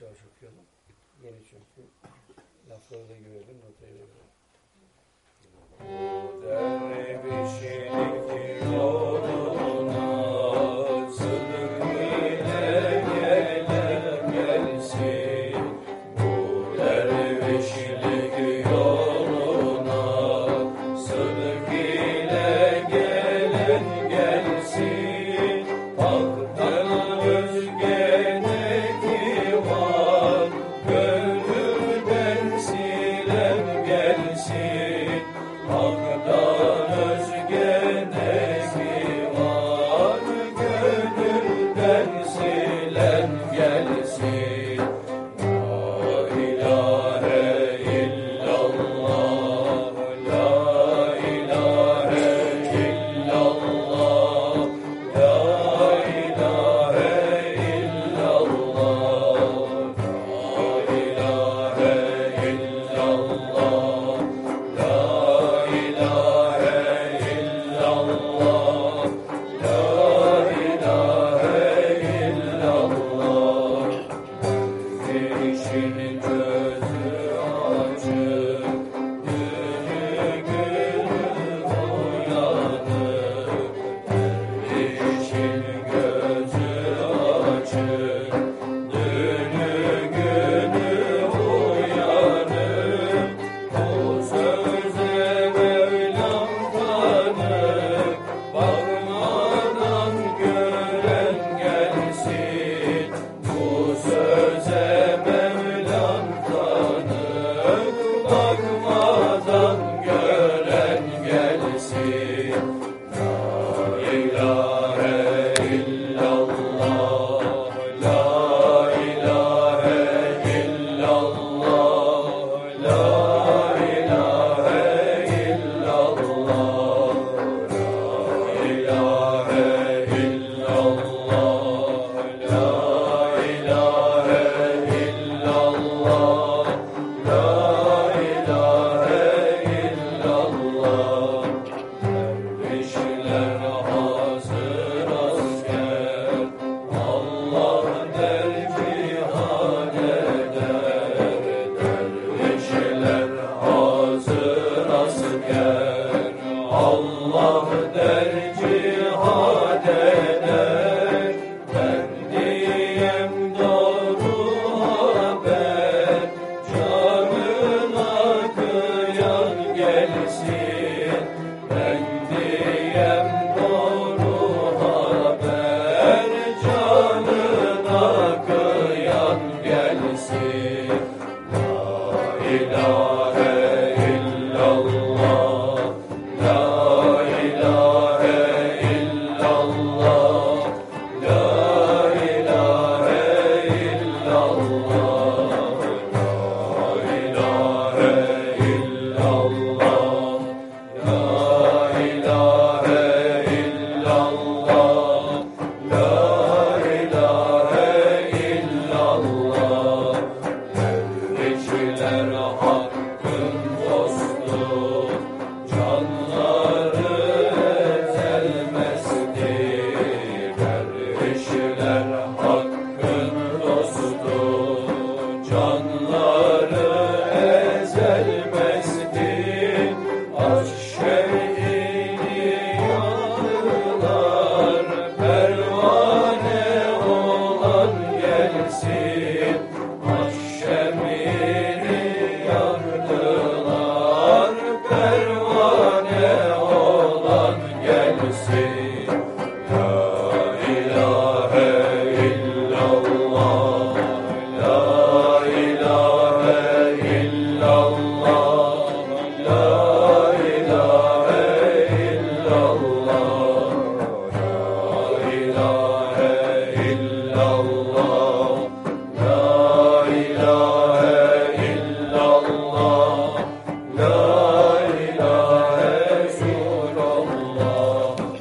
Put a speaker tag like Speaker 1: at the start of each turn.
Speaker 1: yavaş yavaş okuyalım. Yeni çünkü lafları da görelim, notayı da görelim.
Speaker 2: Sing, La canlar.